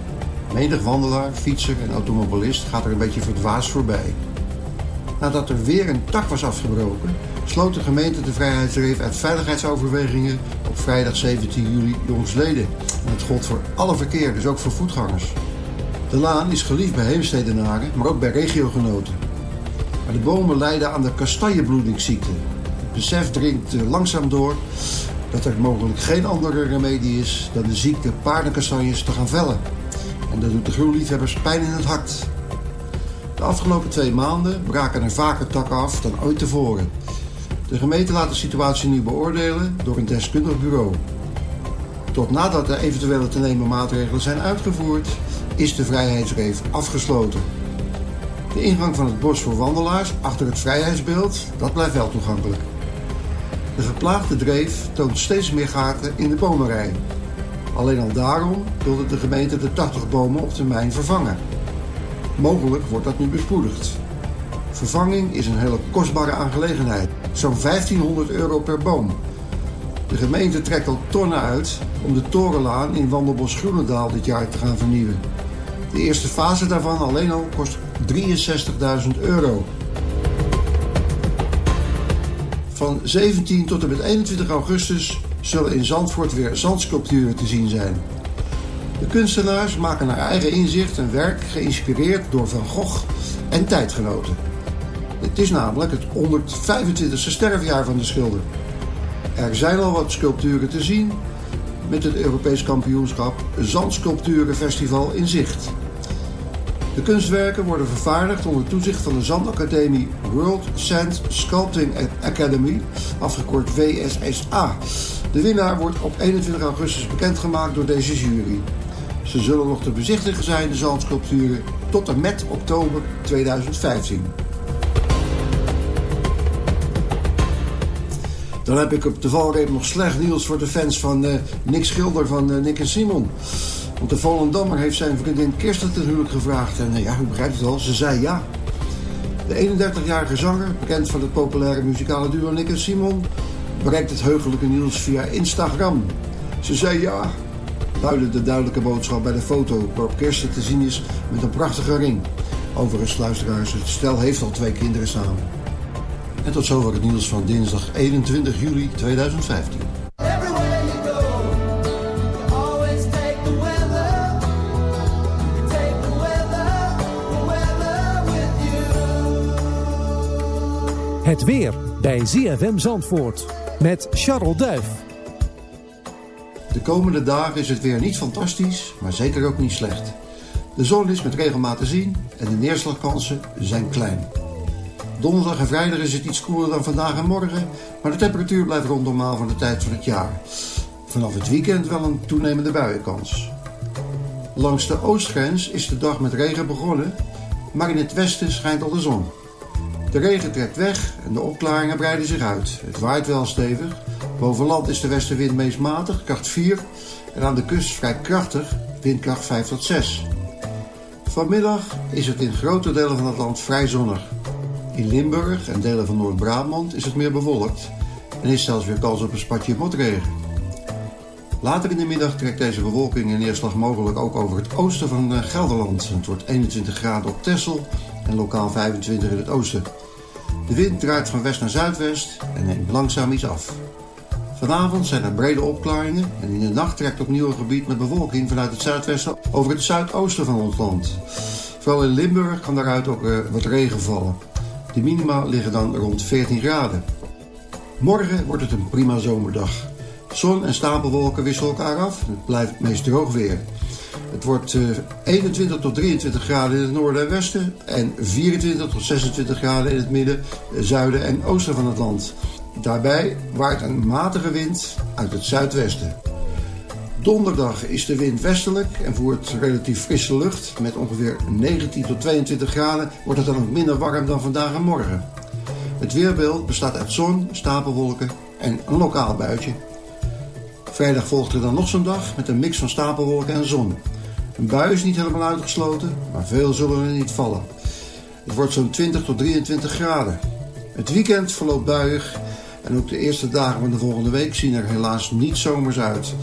Menig wandelaar, fietser en automobilist gaat er een beetje verdwaasd voorbij. Nadat er weer een tak was afgebroken, sloot de gemeente de Vrijheidsreef uit veiligheidsoverwegingen op vrijdag 17 juli jongsleden. En het gold voor alle verkeer, dus ook voor voetgangers. De laan is geliefd bij Heemstedenaren, maar ook bij regiogenoten. Maar de bomen lijden aan de kastanjebloedingsziekte. Het besef dringt langzaam door dat er mogelijk geen andere remedie is dan de ziekte paardenkastanjes te gaan vellen. En dat doet de groenliefhebbers pijn in het hart. De afgelopen twee maanden braken er vaker takken af dan ooit tevoren. De gemeente laat de situatie nu beoordelen door een deskundig bureau. Tot nadat de eventuele te nemen maatregelen zijn uitgevoerd, is de vrijheidsreef afgesloten. De ingang van het bos voor wandelaars achter het vrijheidsbeeld, dat blijft wel toegankelijk. De geplaagde dreef toont steeds meer gaten in de bomenrij. Alleen al daarom wilde de gemeente de 80 bomen op termijn vervangen. Mogelijk wordt dat nu bespoedigd. Vervanging is een hele kostbare aangelegenheid. Zo'n 1500 euro per boom. De gemeente trekt al tonnen uit om de Torenlaan in Wandelbos Groenendaal dit jaar te gaan vernieuwen. De eerste fase daarvan alleen al kost 63.000 euro. Van 17 tot en met 21 augustus zullen in Zandvoort weer zandsculpturen te zien zijn. De kunstenaars maken naar eigen inzicht een werk geïnspireerd door Van Gogh en tijdgenoten. Het is namelijk het 125e sterfjaar van de schilder. Er zijn al wat sculpturen te zien met het Europees kampioenschap Zandsculpturenfestival in zicht. De kunstwerken worden vervaardigd onder toezicht van de Zandacademie World Sand Sculpting Academy, afgekort WSSA. De winnaar wordt op 21 augustus bekendgemaakt door deze jury. Ze zullen nog te bezichtigen zijn, de zandsculpturen, tot en met oktober 2015. Dan heb ik op de valreep nog slecht nieuws voor de fans van uh, Nick Schilder van uh, Nick en Simon. Want de Volendammer heeft zijn vriendin Kirsten ten huwelijk gevraagd. En uh, ja, u begrijpt het al, ze zei ja. De 31-jarige zanger, bekend van het populaire muzikale duo Nick en Simon... bereikt het heugelijke nieuws via Instagram. Ze zei ja, luidde de duidelijke boodschap bij de foto... waarop Kirsten te zien is met een prachtige ring. Overigens, luisteraars, het stel heeft al twee kinderen samen. En tot zover het nieuws van dinsdag 21 juli 2015. Het weer bij ZFM Zandvoort met Charles Duif. De komende dagen is het weer niet fantastisch, maar zeker ook niet slecht. De zon is met regelmaat te zien en de neerslagkansen zijn klein. Donderdag en vrijdag is het iets koeler dan vandaag en morgen, maar de temperatuur blijft rond normaal voor de tijd van het jaar. Vanaf het weekend wel een toenemende buienkans. Langs de oostgrens is de dag met regen begonnen, maar in het westen schijnt al de zon. De regen trekt weg en de opklaringen breiden zich uit. Het waait wel stevig. Boven land is de westenwind meest matig, kracht 4. En aan de kust vrij krachtig, windkracht 5 tot 6. Vanmiddag is het in grote delen van het land vrij zonnig. In Limburg en delen van Noord-Brabant is het meer bewolkt en is zelfs weer kans op een spatje motregen. Later in de middag trekt deze bewolking en neerslag mogelijk ook over het oosten van eh, Gelderland. Het wordt 21 graden op Texel en lokaal 25 in het oosten. De wind draait van west naar zuidwest en neemt langzaam iets af. Vanavond zijn er brede opklaringen en in de nacht trekt opnieuw een gebied met bewolking vanuit het zuidwesten over het zuidoosten van ons land. Vooral in Limburg kan daaruit ook uh, wat regen vallen. De minima liggen dan rond 14 graden. Morgen wordt het een prima zomerdag. Zon en stapelwolken wisselen elkaar af het blijft meest droog weer. Het wordt uh, 21 tot 23 graden in het noorden en westen en 24 tot 26 graden in het midden, zuiden en oosten van het land. Daarbij waait een matige wind uit het zuidwesten. Donderdag is de wind westelijk en voert relatief frisse lucht. Met ongeveer 19 tot 22 graden wordt het dan ook minder warm dan vandaag en morgen. Het weerbeeld bestaat uit zon, stapelwolken en een lokaal buitje. Vrijdag volgt er dan nog zo'n dag met een mix van stapelwolken en zon. Een bui is niet helemaal uitgesloten, maar veel zullen er niet vallen. Het wordt zo'n 20 tot 23 graden. Het weekend verloopt buiig en ook de eerste dagen van de volgende week zien er helaas niet zomers uit.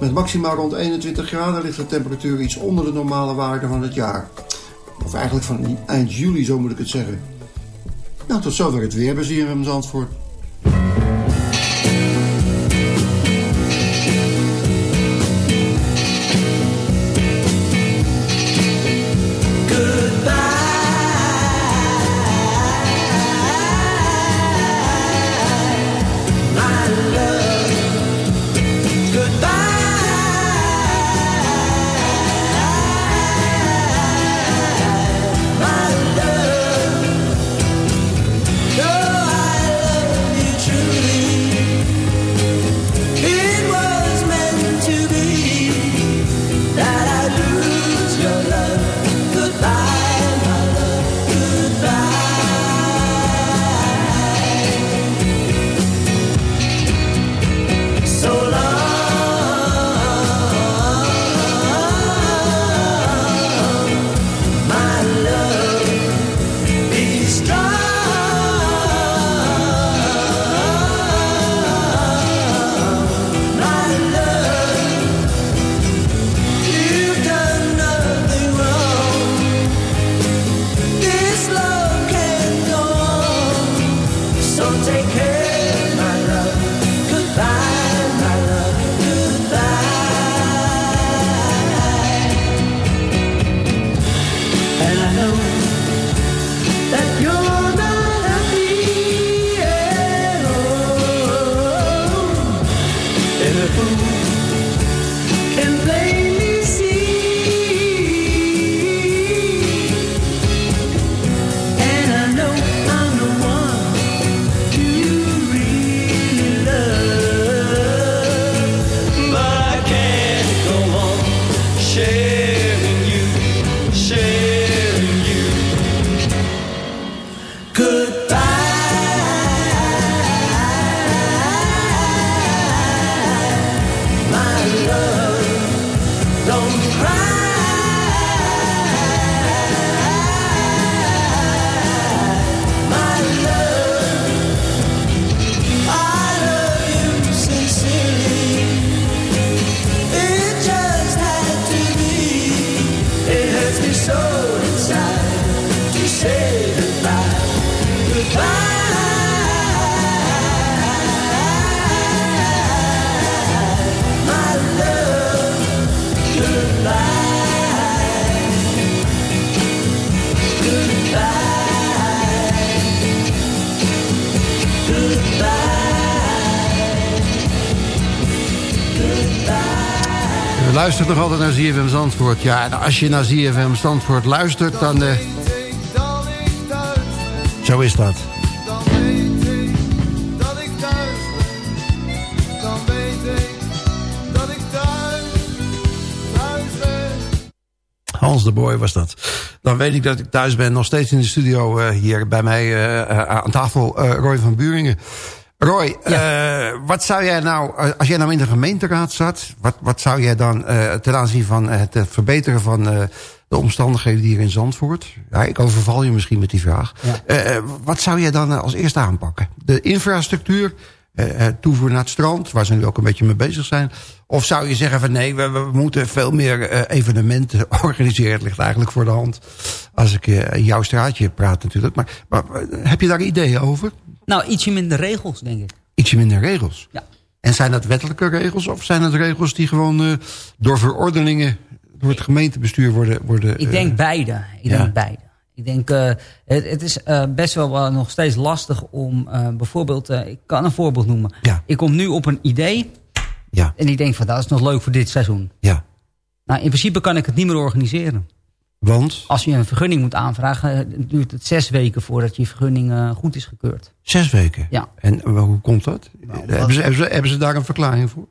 Met maximaal rond 21 graden ligt de temperatuur iets onder de normale waarde van het jaar. Of eigenlijk van eind juli, zo moet ik het zeggen. Nou, tot zover het weer ZFM Zandvoort. Luistert nog altijd naar ZFM Zandvoort. Ja, en als je naar ZFM Zandvoort luistert, dan... Uh... Zo is dat. Hans de Boy was dat. Dan weet ik dat ik thuis ben. Nog steeds in de studio uh, hier bij mij uh, aan tafel. Roy van Buringen. Roy, ja. uh, wat zou jij nou, als jij nou in de gemeenteraad zat... wat, wat zou jij dan uh, ten aanzien van het verbeteren van uh, de omstandigheden hier in Zandvoort... Ja, ik overval je misschien met die vraag. Ja. wat zou jij dan als eerste aanpakken? De infrastructuur, eh, toevoer naar het strand... waar ze nu ook een beetje mee bezig zijn? Of zou je zeggen van nee, we, we moeten veel meer eh, evenementen organiseren? Het ligt eigenlijk voor de hand als ik uh, in jouw straatje praat natuurlijk. Maar, maar, heb je daar ideeën over? Nou, ietsje minder regels, denk ik. Ietsje minder regels? Ja. En zijn dat wettelijke regels of zijn dat regels die gewoon door verordeningen... door het gemeentebestuur worden... worden ik denk beide. Ik denk beide. Ik denk, uh, het, het, is best wel nog steeds lastig om bijvoorbeeld... ik kan een voorbeeld noemen. Ja. Ik kom nu op een idee. Ja. En ik denk van, dat is nog leuk voor dit seizoen. Ja. Nou, in principe kan ik het niet meer organiseren. Want? Als je een vergunning moet aanvragen, duurt het zes weken voordat je vergunning goed is gekeurd. Zes weken? Ja. En hoe komt dat? Nou, hebben, ze, hebben, ze, hebben ze daar een verklaring voor?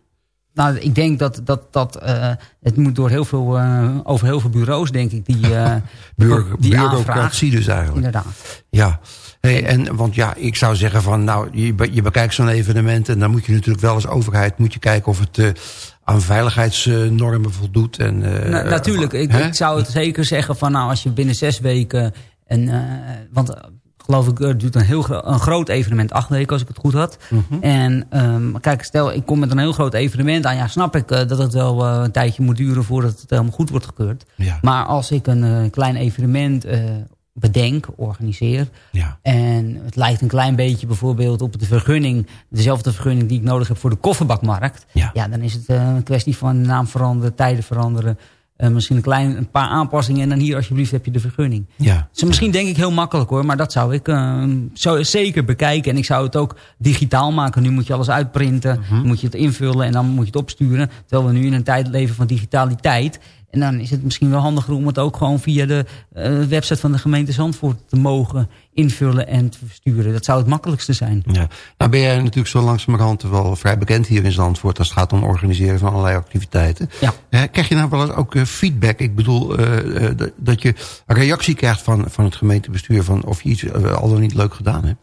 Nou, ik denk dat, dat, dat uh, het moet door heel veel, uh, over heel veel bureaus, denk ik, die, uh, Bureau, die bureaucratie dus eigenlijk. Inderdaad. Ja, hey, en, want ja, ik zou zeggen van, nou, je, je bekijkt zo'n evenement... en dan moet je natuurlijk wel als overheid moet je kijken of het aan veiligheidsnormen voldoet. En, nou, natuurlijk, ik, ik, zou het zeker zeggen van, nou, als je binnen zes weken... En, want geloof ik, het duurt een, heel een groot evenement, acht weken als ik het goed had. Mm -hmm. En um, kijk, stel ik kom met een heel groot evenement aan, ja, snap ik uh, dat het wel uh, een tijdje moet duren voordat het helemaal goed wordt gekeurd. Ja. Maar als ik een uh, klein evenement bedenk, organiseer, ja. en het lijkt een klein beetje bijvoorbeeld op de vergunning, dezelfde vergunning die ik nodig heb voor de kofferbakmarkt, ja, ja dan is het een kwestie van naam veranderen, tijden veranderen. Uh, misschien een, klein, een paar aanpassingen en dan hier alsjeblieft heb je de vergunning. Ja. Dus misschien denk ik heel makkelijk hoor, maar dat zou ik uh, zou zeker bekijken. En ik zou het ook digitaal maken. Nu moet je alles uitprinten, -hmm. moet je het invullen en dan moet je het opsturen. Terwijl we nu in een tijd leven van digitaliteit. En dan is het misschien wel handiger om het ook gewoon via de uh, website van de gemeente Zandvoort te mogen invullen en te versturen. Dat zou het makkelijkste zijn. Ja. Nou ben jij natuurlijk zo langzamerhand wel vrij bekend hier in Zandvoort als het gaat om organiseren van allerlei activiteiten. Ja. Krijg je nou wel eens ook uh, feedback? Ik bedoel uh, dat je een reactie krijgt van, van het gemeentebestuur van of je iets al dan niet leuk gedaan hebt?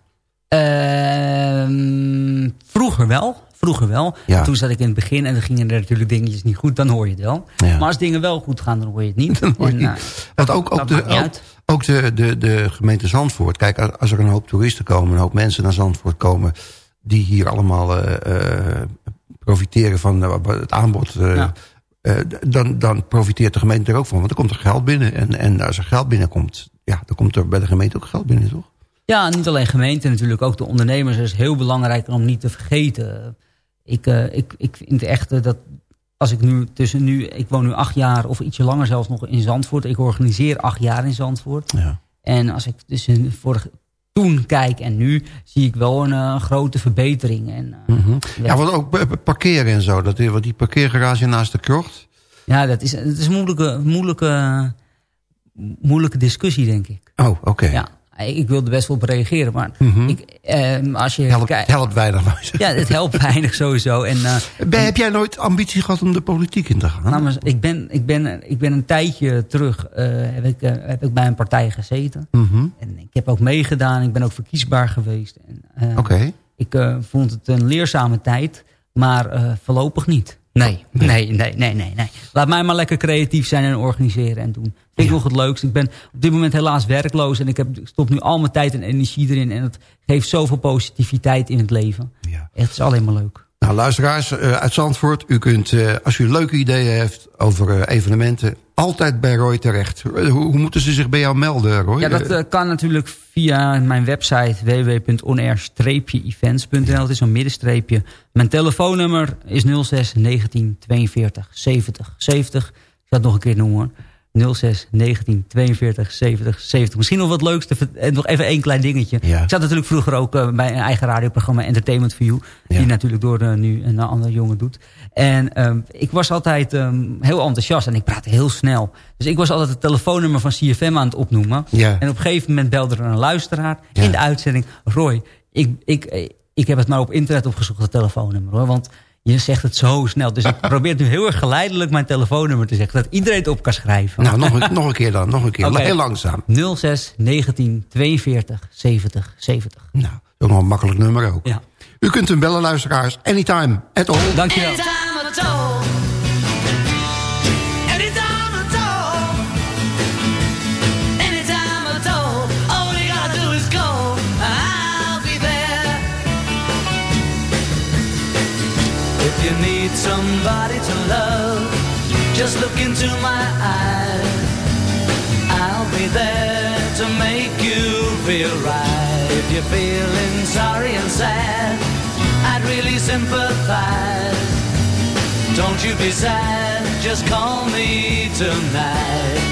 Ehm, vroeger wel. Vroeger wel. Ja. Toen zat ik in het begin en dan gingen er natuurlijk dingetjes niet goed. Dan hoor je het wel. Ja. Maar als dingen wel goed gaan, dan hoor je het niet. Dan hoor je en, het niet. Want ook, ook, de, ook, de, de, de gemeente Zandvoort. Kijk, als er een hoop toeristen komen, een hoop mensen naar Zandvoort komen... die hier allemaal eh, eh, profiteren van eh, het aanbod... eh, Ja. eh, dan, dan profiteert de gemeente er ook van. Want er komt er geld binnen. En, en als er geld binnenkomt, ja, dan komt er bij de gemeente ook geld binnen, toch? Ja, niet alleen gemeente, natuurlijk ook de ondernemers. Dat is heel belangrijk om niet te vergeten. Ik, eh, ik, ik vind echt eh, dat als ik nu tussen nu... Ik woon nu acht jaar of ietsje langer zelfs nog in Zandvoort. Ik organiseer acht jaar in Zandvoort. Ja. En als ik tussen vorig, toen kijk en nu... zie ik wel een eh, grote verbetering. En, Mhm. ja. Ja, want ook pa- parkeren en zo. Dat, want die parkeergarage naast de krocht. Ja, dat is, het is een moeilijke, moeilijke, moeilijke discussie, denk ik. Oh, oké. Ja, ik wilde best wel op reageren, maar Mhm. ik, eh, als je Helpt, kijkt- helpt weinig. maar- Ja, het helpt weinig sowieso. En, eh, Ben, heb jij nooit ambitie gehad om de politiek in te gaan? nou, maar ik, ben, ik, ben, ik ben een tijdje terug eh, heb, ik, eh, heb ik bij een partij gezeten. Mhm. En ik heb ook meegedaan. Ik ben ook verkiesbaar geweest. En, eh, Oké. Ik eh, vond het een leerzame tijd, maar eh, voorlopig niet. Nee, nee, nee, nee, nee, nee. Laat mij maar lekker creatief zijn en organiseren en doen. Vind ik nog het leukst. Ik ben op dit moment helaas werkloos en ik, heb, ik stop nu al mijn tijd en energie erin. En het geeft zoveel positiviteit in het leven. Ja. Echt, het is alleen maar leuk. Nou, luisteraars eh, uit Zandvoort. U kunt, eh, als u leuke ideeën heeft over eh, evenementen... altijd bij Roy terecht. Hoe, moeten ze zich bij jou melden, Roy? Ja, dat kan natuurlijk via mijn website www.onair-events.nl. Het is een middenstreepje. Mijn telefoonnummer is 06 19 42 70 70. Ik ga het nog een keer noemen hoor. 06 19 42 70 70. Misschien nog wat leukste. En nog even één klein dingetje. Ja. Ik zat natuurlijk vroeger ook eh, bij een eigen radioprogramma Entertainment for You. Ja. Die natuurlijk door eh, nu een andere jongen doet. En ehm, ik was altijd ehm, heel enthousiast en ik praatte heel snel. Dus ik was altijd het telefoonnummer van CFM aan het opnoemen. Ja. En op een gegeven moment belde er een luisteraar in de uitzending. Roy, ik, ik, ik heb het maar op internet opgezocht, het telefoonnummer. Hoor, want je zegt het zo snel. Dus ik probeer nu heel erg geleidelijk mijn telefoonnummer te zeggen. Dat iedereen het op kan schrijven. Nou, nog een, nog een keer dan. Nog een keer. Heel langzaam. 06 19 42 70 70. Nou, dat is ook nog een makkelijk nummer ook. Ja. U kunt hem bellen, luisteraars. Anytime, at all. Dankjewel. Anytime at all. Somebody to love, just look into my eyes. I'll be there to make you feel right. If you're feeling sorry and sad, I'd really sympathize. Don't you be sad, just call me tonight.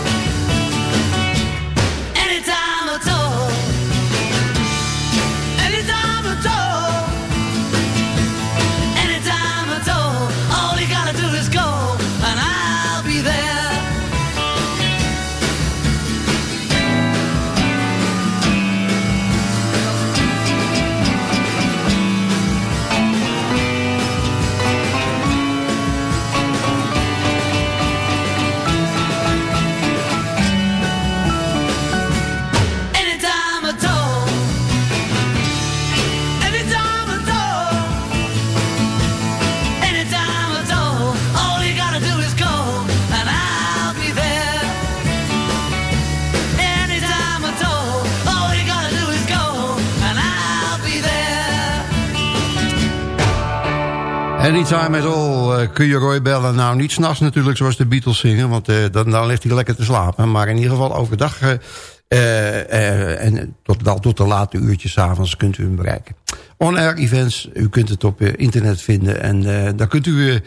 Anytime at all uh, kun je Roy bellen. Nou, niet s'nachts natuurlijk zoals de Beatles zingen. Want uh, dan, ligt hij lekker te slapen. Maar in ieder geval overdag... Uh, en tot, wel tot de late uurtjes avonds kunt u hem bereiken. On-air events, u kunt het op internet vinden. En daar kunt u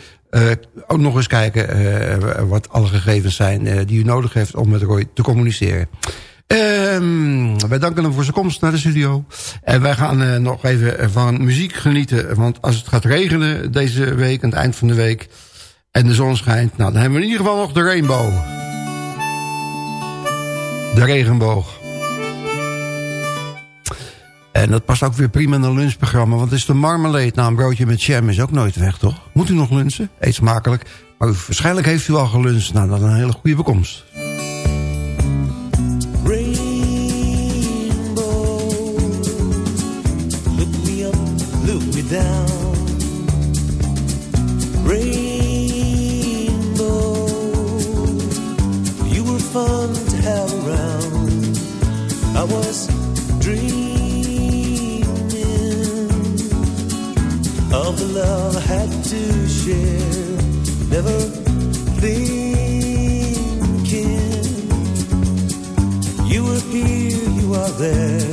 ook nog eens kijken wat alle gegevens zijn... die u nodig heeft om met Roy te communiceren. Um, wij danken hem voor zijn komst naar de studio. En wij gaan uh, nog even van muziek genieten. Want als het gaat regenen deze week, aan het eind van de week... en de zon schijnt, nou, dan hebben we in ieder geval nog de rainbow. De regenboog. En dat past ook weer prima in een lunchprogramma. Want het is de marmalade. Nou, een broodje met jam is ook nooit weg, toch? Moet u nog lunchen? Eet smakelijk. Maar waarschijnlijk heeft u al geluncht. Nou, dat is een hele goede bekomst. I was dreaming of the love I had to share. Never thinking you were here, you are there.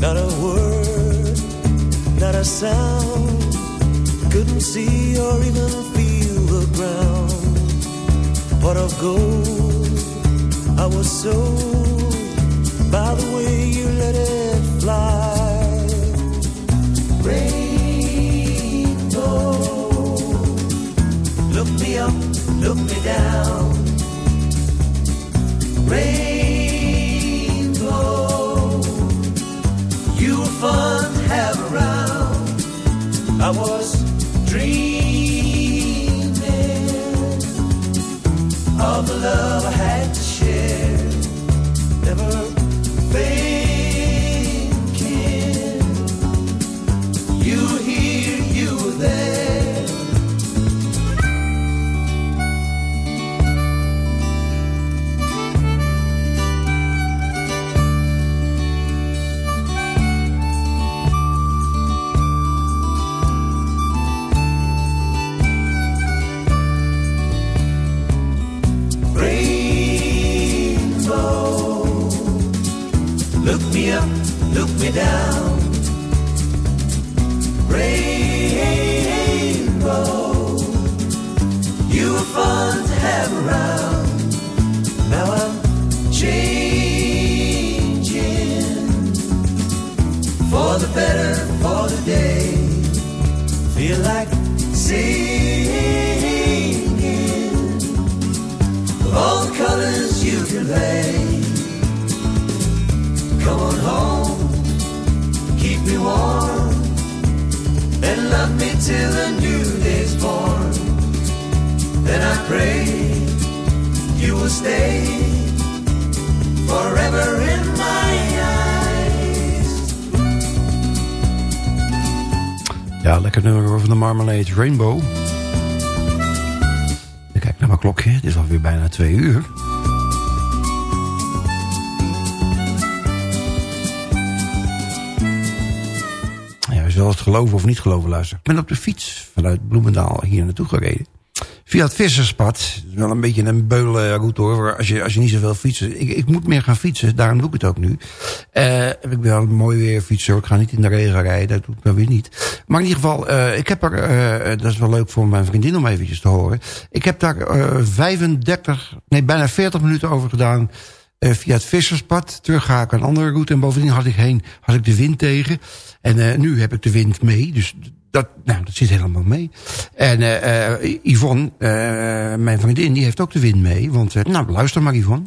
Not a word not a sound. Couldn't see or even feel the ground. Pot of gold, I was sold by the way you let it fly. Rainbow, look me up, look me down. Rainbow, you were fun have around. I was dreaming of the love I had till the new day's born. Then I pray you will stay forever in my eyes. Ja, lekker nummer van de Marmalade Rainbow. Ik kijk naar mijn klokje, het is alweer bijna twee uur. Het geloven of niet geloven, luister. Ik ben op de fiets vanuit Bloemendaal hier naartoe gereden. Via het Visserspad. Wel een beetje een beulenroute hoor. Als je, als je niet zoveel fietsen. Ik, ik moet meer gaan fietsen. Daarom doe ik het ook nu. Eh ik ben wel mooi weer fietsen. Ik ga niet in de regen rijden. Dat doe ik dan weer niet. Maar in ieder geval. eh, ik heb er. eh, dat is wel leuk voor mijn vriendin om eventjes te horen. Ik heb daar eh 35. Nee bijna 40 minuten over gedaan. Eh, via het Visserspad. Terug ga ik een andere route. En bovendien had ik, heen, had ik de wind tegen. En eh, nu heb ik de wind mee. Dus dat, nou, dat zit helemaal mee. En eh, Yvonne, eh, mijn vriendin, die heeft ook de wind mee. Want, nou, luister maar Yvonne.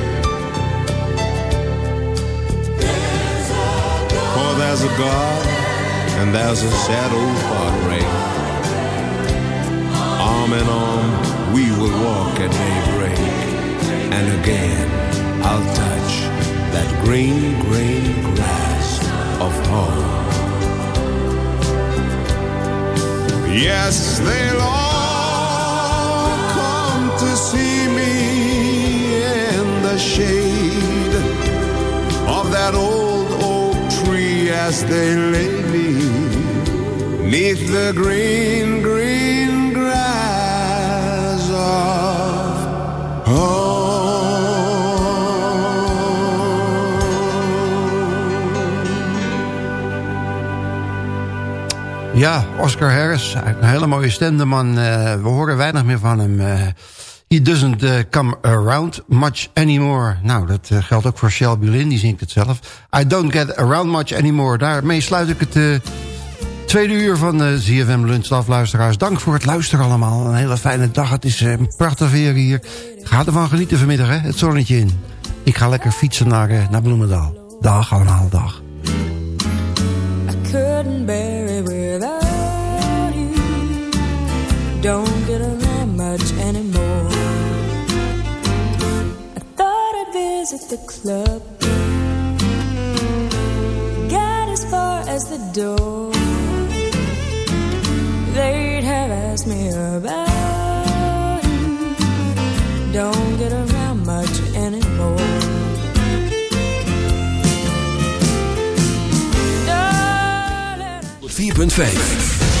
There's a God and there's a shadow heartbreak. Arm in arm, we will walk at daybreak. And again, I'll touch that green, green grass of home. Yes, they'll all come to see me in the shade of that old as they lay me neath the green, green grass of home. Ja, Oscar Harris. Een hele mooie stem, man. eh, we horen weinig meer van hem. eh. He doesn't eh, come around much anymore. Nou, dat eh, geldt ook voor Shelby Lynn, die zingt het zelf. I don't get around much anymore. Daarmee sluit ik het eh, tweede uur van de ZFM Lunch af, luisteraars. Dank voor het luisteren allemaal. Een hele fijne dag. Het is eh, prachtig weer hier. Ga ervan genieten vanmiddag, hè? het zonnetje in. Ik ga lekker fietsen naar, naar Bloemendaal. Dag, allemaal, dag. I couldn't you. Don't get around much anymore. Visit the club. Got as far as the door. They'd have asked me about. Don't get around much anymore. Darling, 4.5.